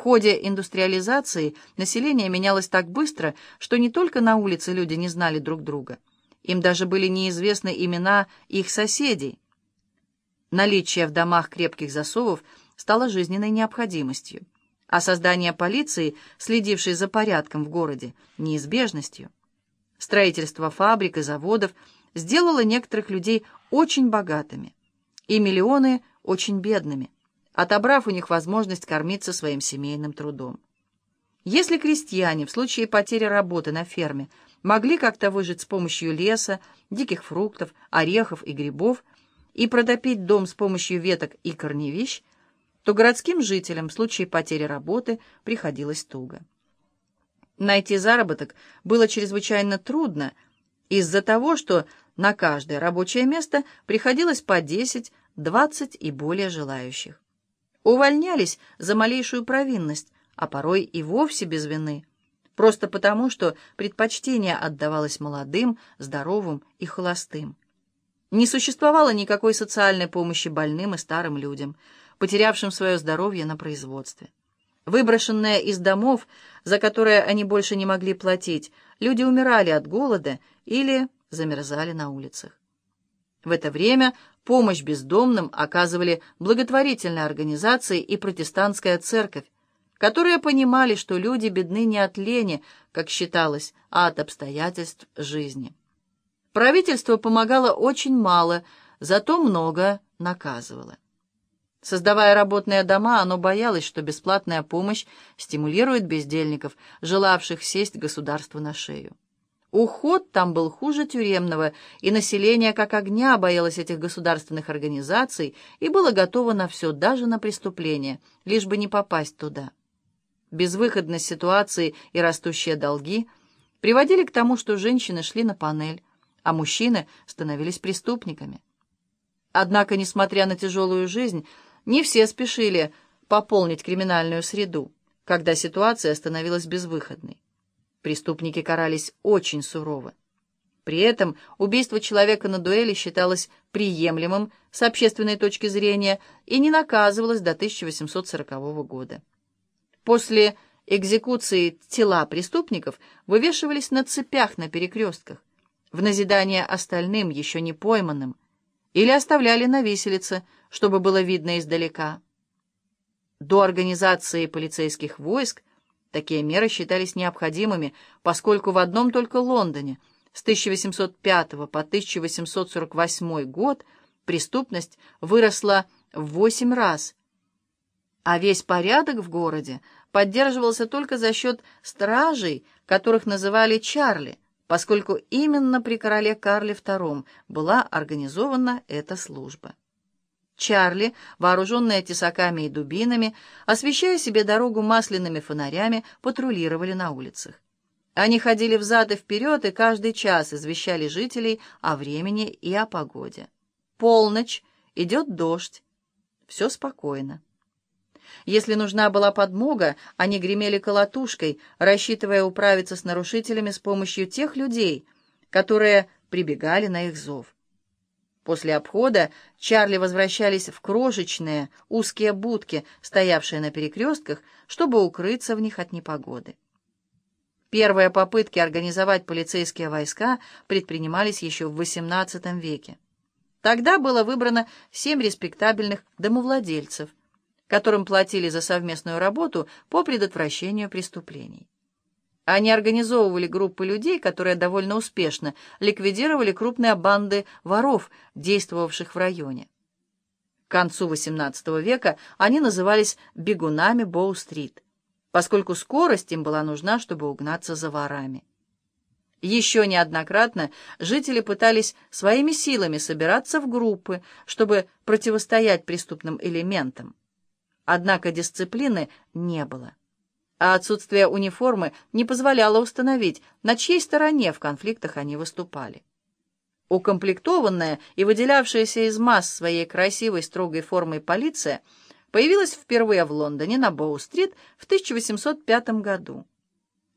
ходе индустриализации население менялось так быстро, что не только на улице люди не знали друг друга. Им даже были неизвестны имена их соседей. Наличие в домах крепких засовов стало жизненной необходимостью, а создание полиции, следившей за порядком в городе, неизбежностью. Строительство фабрик и заводов сделало некоторых людей очень богатыми и миллионы очень бедными, отобрав у них возможность кормиться своим семейным трудом. Если крестьяне в случае потери работы на ферме могли как-то выжить с помощью леса, диких фруктов, орехов и грибов и протопить дом с помощью веток и корневищ, то городским жителям в случае потери работы приходилось туго. Найти заработок было чрезвычайно трудно из-за того, что на каждое рабочее место приходилось по 10, 20 и более желающих. Увольнялись за малейшую провинность, а порой и вовсе без вины, просто потому, что предпочтение отдавалось молодым, здоровым и холостым. Не существовало никакой социальной помощи больным и старым людям, потерявшим свое здоровье на производстве. Выброшенные из домов, за которые они больше не могли платить, люди умирали от голода или замерзали на улицах. В это время помощь бездомным оказывали благотворительные организации и протестантская церковь, которые понимали, что люди бедны не от лени, как считалось, а от обстоятельств жизни. Правительство помогало очень мало, зато много наказывало. Создавая работные дома, оно боялось, что бесплатная помощь стимулирует бездельников, желавших сесть государству на шею. Уход там был хуже тюремного, и население как огня боялось этих государственных организаций и было готово на все, даже на преступление, лишь бы не попасть туда. Безвыходность ситуации и растущие долги приводили к тому, что женщины шли на панель, а мужчины становились преступниками. Однако, несмотря на тяжелую жизнь, не все спешили пополнить криминальную среду, когда ситуация становилась безвыходной. Преступники карались очень сурово. При этом убийство человека на дуэли считалось приемлемым с общественной точки зрения и не наказывалось до 1840 года. После экзекуции тела преступников вывешивались на цепях на перекрестках, в назидание остальным, еще не пойманным, или оставляли на виселице, чтобы было видно издалека. До организации полицейских войск такие меры считались необходимыми, поскольку в одном только Лондоне с 1805 по 1848 год преступность выросла в 8 раз, а весь порядок в городе поддерживался только за счет стражей, которых называли Чарли, поскольку именно при короле Карле II была организована эта служба. Чарли, вооруженные тесаками и дубинами, освещая себе дорогу масляными фонарями, патрулировали на улицах. Они ходили взад и вперед и каждый час извещали жителей о времени и о погоде. Полночь, идет дождь. Все спокойно. Если нужна была подмога, они гремели колотушкой, рассчитывая управиться с нарушителями с помощью тех людей, которые прибегали на их зов. После обхода Чарли возвращались в крошечные узкие будки, стоявшие на перекрестках, чтобы укрыться в них от непогоды. Первые попытки организовать полицейские войска предпринимались еще в XVIII веке. Тогда было выбрано семь респектабельных домовладельцев, которым платили за совместную работу по предотвращению преступлений. Они организовывали группы людей, которые довольно успешно ликвидировали крупные банды воров, действовавших в районе. К концу XVIII века они назывались «бегунами Боу-стрит», поскольку скорость им была нужна, чтобы угнаться за ворами. Еще неоднократно жители пытались своими силами собираться в группы, чтобы противостоять преступным элементам. Однако дисциплины не было а отсутствие униформы не позволяло установить, на чьей стороне в конфликтах они выступали. Укомплектованная и выделявшаяся из масс своей красивой строгой формой полиция появилась впервые в Лондоне на Боу-стрит в 1805 году.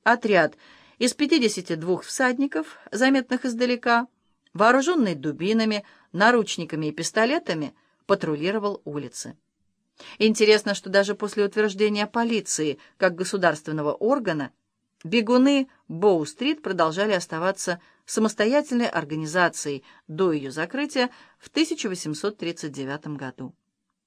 Отряд из 52 всадников, заметных издалека, вооруженный дубинами, наручниками и пистолетами, патрулировал улицы. Интересно, что даже после утверждения полиции как государственного органа бегуны Боу-стрит продолжали оставаться самостоятельной организацией до ее закрытия в 1839 году.